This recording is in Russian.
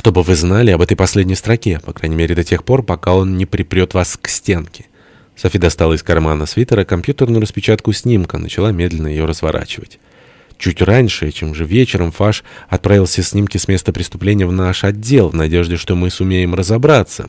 чтобы вы знали об этой последней строке, по крайней мере до тех пор, пока он не припрет вас к стенке». Софи достала из кармана свитера компьютерную распечатку снимка, начала медленно ее разворачивать. Чуть раньше, чем же вечером, Фаш отправился снимки с места преступления в наш отдел в надежде, что мы сумеем разобраться.